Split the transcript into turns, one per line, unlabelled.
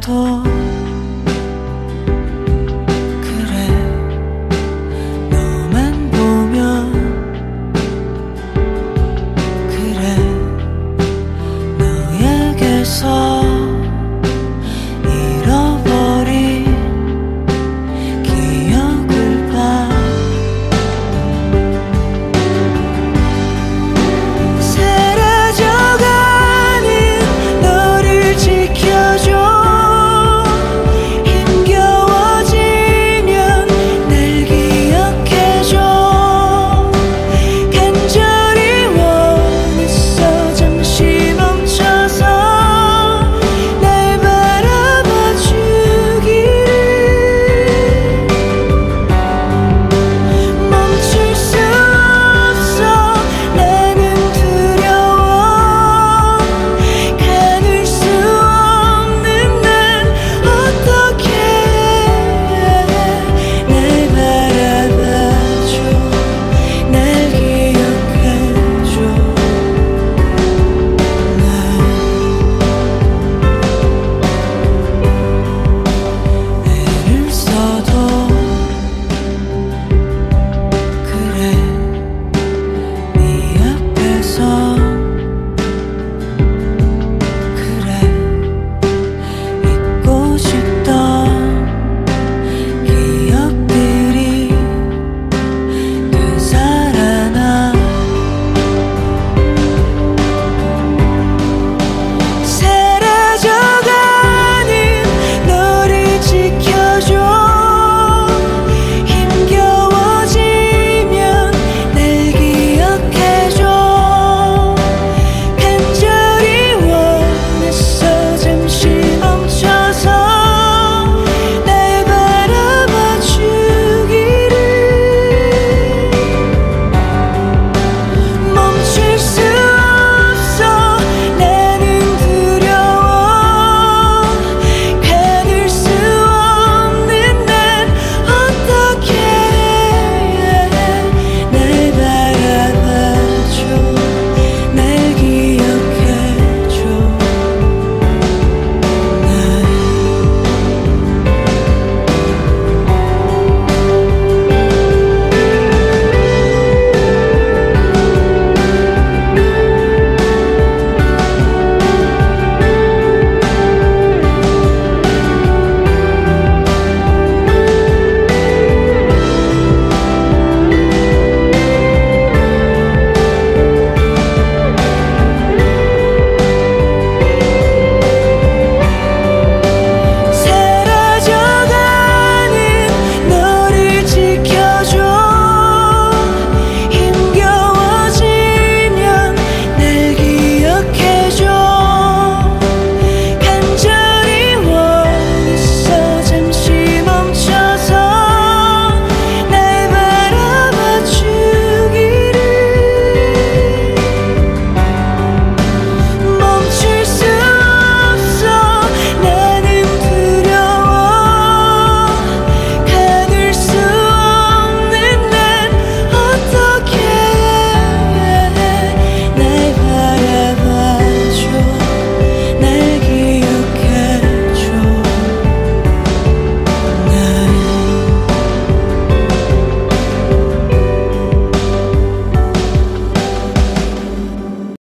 多。